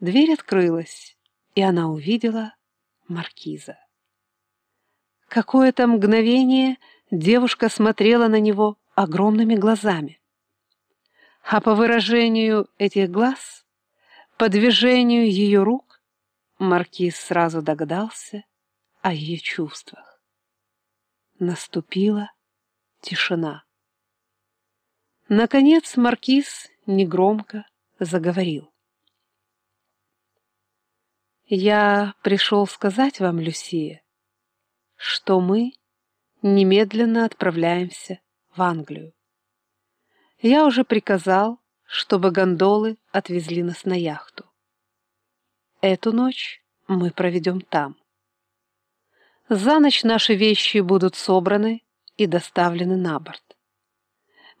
Дверь открылась, и она увидела маркиза. Какое-то мгновение девушка смотрела на него огромными глазами. А по выражению этих глаз, по движению ее рук, маркиз сразу догадался о ее чувствах. Наступила тишина. Наконец маркиз негромко заговорил. «Я пришел сказать вам, Люсия, что мы немедленно отправляемся в Англию. Я уже приказал, чтобы гондолы отвезли нас на яхту. Эту ночь мы проведем там. За ночь наши вещи будут собраны и доставлены на борт.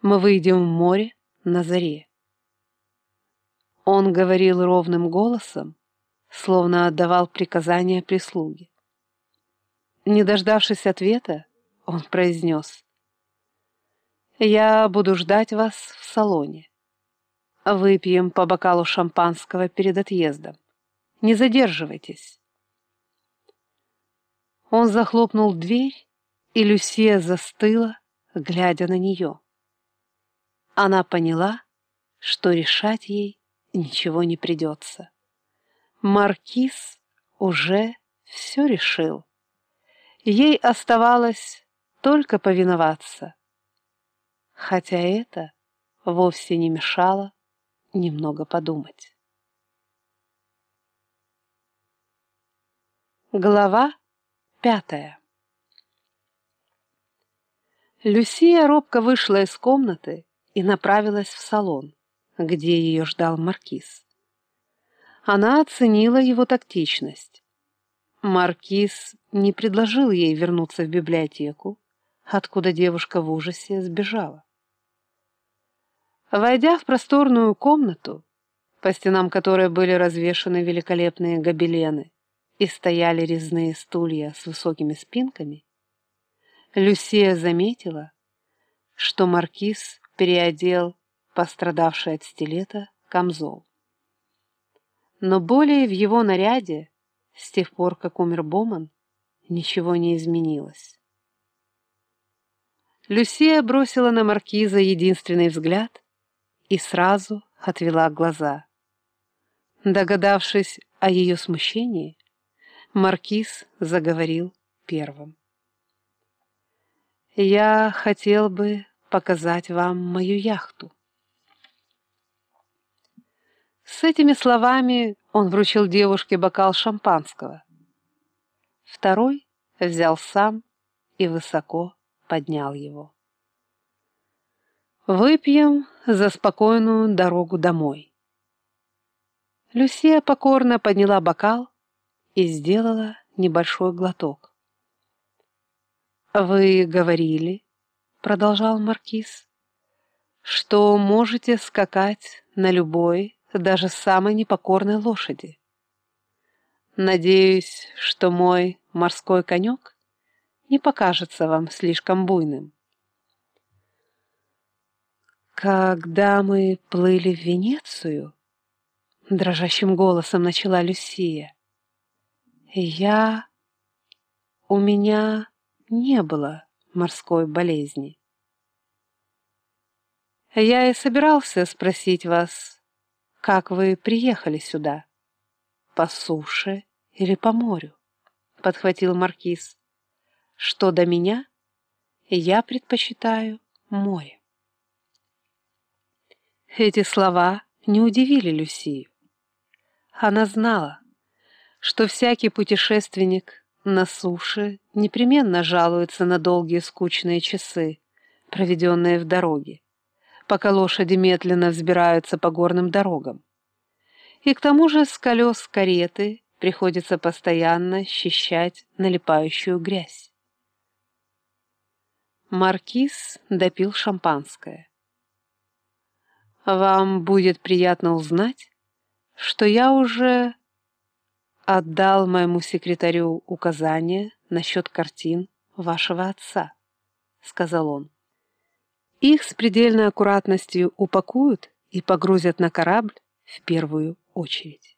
Мы выйдем в море на заре. Он говорил ровным голосом, словно отдавал приказания прислуге. Не дождавшись ответа, он произнес. «Я буду ждать вас в салоне. Выпьем по бокалу шампанского перед отъездом. Не задерживайтесь». Он захлопнул дверь, и Люсия застыла, глядя на нее. Она поняла, что решать ей ничего не придется. Маркиз уже все решил. Ей оставалось только повиноваться. Хотя это вовсе не мешало немного подумать. Глава пятая Люсия робко вышла из комнаты и направилась в салон, где ее ждал маркиз. Она оценила его тактичность. Маркиз не предложил ей вернуться в библиотеку, откуда девушка в ужасе сбежала. Войдя в просторную комнату, по стенам которой были развешаны великолепные гобелены и стояли резные стулья с высокими спинками, Люсия заметила, что маркиз переодел пострадавший от стилета камзол но более в его наряде, с тех пор, как умер Боман, ничего не изменилось. Люсия бросила на маркиза единственный взгляд и сразу отвела глаза. Догадавшись о ее смущении, маркиз заговорил первым. «Я хотел бы показать вам мою яхту. С этими словами он вручил девушке бокал шампанского. Второй взял сам и высоко поднял его. «Выпьем за спокойную дорогу домой». Люсия покорно подняла бокал и сделала небольшой глоток. «Вы говорили, — продолжал Маркиз, — что можете скакать на любой даже самой непокорной лошади. Надеюсь, что мой морской конек не покажется вам слишком буйным. Когда мы плыли в Венецию, дрожащим голосом начала Люсия, я... у меня не было морской болезни. Я и собирался спросить вас, как вы приехали сюда? По суше или по морю? Подхватил маркиз. Что до меня, я предпочитаю море. Эти слова не удивили Люсию. Она знала, что всякий путешественник на суше непременно жалуется на долгие скучные часы, проведенные в дороге пока лошади медленно взбираются по горным дорогам. И к тому же с колес кареты приходится постоянно счищать налипающую грязь. Маркиз допил шампанское. «Вам будет приятно узнать, что я уже отдал моему секретарю указание насчет картин вашего отца», — сказал он. Их с предельной аккуратностью упакуют и погрузят на корабль в первую очередь.